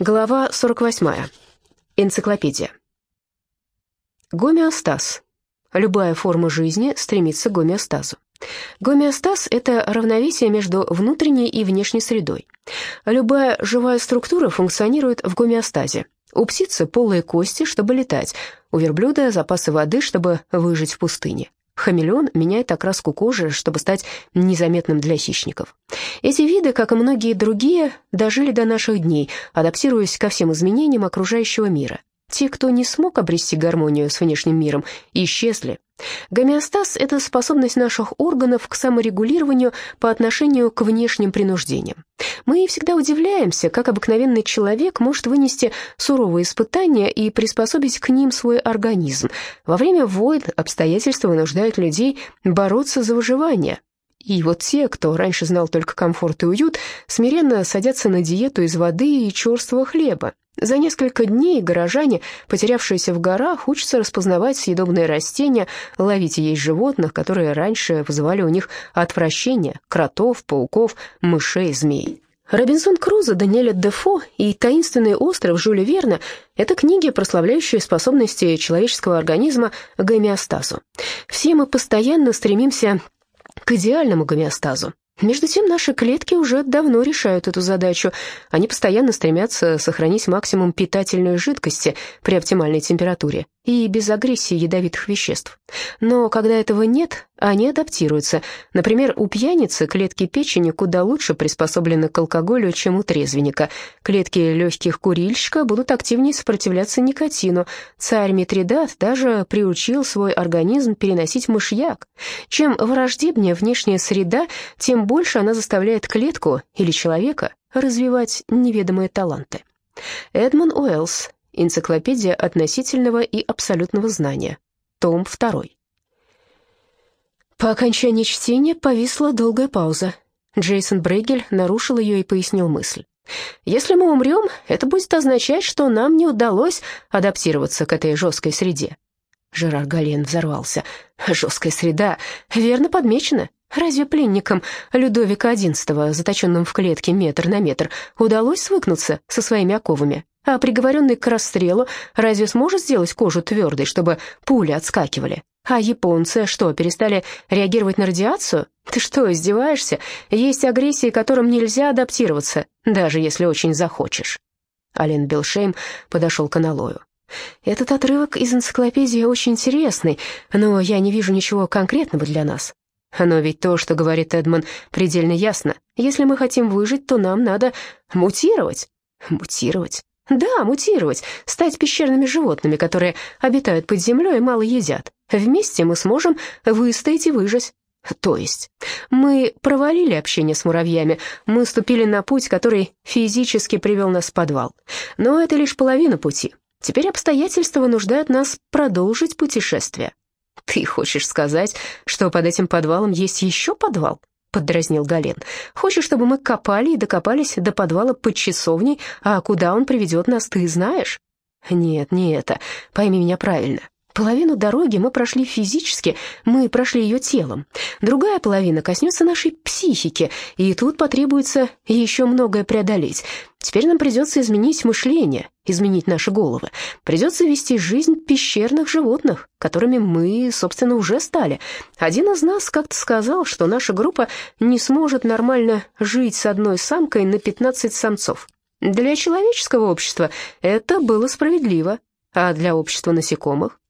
Глава 48. Энциклопедия. Гомеостаз. Любая форма жизни стремится к гомеостазу. Гомеостаз – это равновесие между внутренней и внешней средой. Любая живая структура функционирует в гомеостазе. У птицы полые кости, чтобы летать, у верблюда запасы воды, чтобы выжить в пустыне. Хамелеон меняет окраску кожи, чтобы стать незаметным для хищников. Эти виды, как и многие другие, дожили до наших дней, адаптируясь ко всем изменениям окружающего мира. Те, кто не смог обрести гармонию с внешним миром, исчезли. Гомеостаз – это способность наших органов к саморегулированию по отношению к внешним принуждениям. Мы всегда удивляемся, как обыкновенный человек может вынести суровые испытания и приспособить к ним свой организм. Во время войн обстоятельства вынуждают людей бороться за выживание, и вот те, кто раньше знал только комфорт и уют, смиренно садятся на диету из воды и черствого хлеба. За несколько дней горожане, потерявшиеся в горах, учатся распознавать съедобные растения, ловить и есть животных, которые раньше вызывали у них отвращение – кротов, пауков, мышей, змей. «Робинсон Крузо» Даниэля Дефо и «Таинственный остров» Жюля Верна – это книги, прославляющие способности человеческого организма к гомеостазу. Все мы постоянно стремимся к идеальному гомеостазу. Между тем, наши клетки уже давно решают эту задачу. Они постоянно стремятся сохранить максимум питательной жидкости при оптимальной температуре и без агрессии ядовитых веществ. Но когда этого нет, они адаптируются. Например, у пьяницы клетки печени куда лучше приспособлены к алкоголю, чем у трезвенника. Клетки легких курильщика будут активнее сопротивляться никотину. Царь Митридат даже приучил свой организм переносить мышьяк. Чем враждебнее внешняя среда, тем больше она заставляет клетку или человека развивать неведомые таланты. Эдмон Уэллс, Энциклопедия относительного и абсолютного знания. Том 2. По окончании чтения повисла долгая пауза. Джейсон Брейгель нарушил ее и пояснил мысль. «Если мы умрем, это будет означать, что нам не удалось адаптироваться к этой жесткой среде». Жерар Гален взорвался. «Жесткая среда, верно подмечено. Разве пленникам Людовика XI, заточенным в клетке метр на метр, удалось свыкнуться со своими оковами? А приговоренный к расстрелу разве сможет сделать кожу твердой, чтобы пули отскакивали? А японцы что, перестали реагировать на радиацию? Ты что, издеваешься? Есть агрессии, которым нельзя адаптироваться, даже если очень захочешь. Ален Белшейм подошел к аналою. Этот отрывок из энциклопедии очень интересный, но я не вижу ничего конкретного для нас. Но ведь то, что говорит Эдмон, предельно ясно. Если мы хотим выжить, то нам надо мутировать. Мутировать? Да, мутировать, стать пещерными животными, которые обитают под землей и мало едят. Вместе мы сможем выстоять и выжить. То есть мы провалили общение с муравьями, мы ступили на путь, который физически привел нас в подвал. Но это лишь половина пути. Теперь обстоятельства вынуждают нас продолжить путешествие. Ты хочешь сказать, что под этим подвалом есть еще подвал? Поддразнил Гален. «Хочешь, чтобы мы копали и докопались до подвала под часовней, а куда он приведет нас, ты знаешь?» «Нет, не это. Пойми меня правильно. Половину дороги мы прошли физически, мы прошли ее телом. Другая половина коснется нашей психики, и тут потребуется еще многое преодолеть. Теперь нам придется изменить мышление, изменить наши головы. Придется вести жизнь пещерных животных, которыми мы, собственно, уже стали. Один из нас как-то сказал, что наша группа не сможет нормально жить с одной самкой на 15 самцов. Для человеческого общества это было справедливо, а для общества насекомых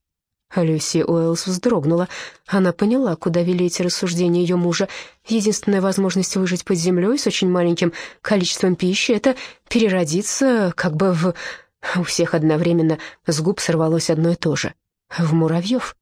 Люси Уэллс вздрогнула. Она поняла, куда вели эти рассуждения ее мужа. Единственная возможность выжить под землей с очень маленьким количеством пищи — это переродиться как бы в... У всех одновременно с губ сорвалось одно и то же. В муравьев.